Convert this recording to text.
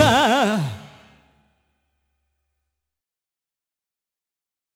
가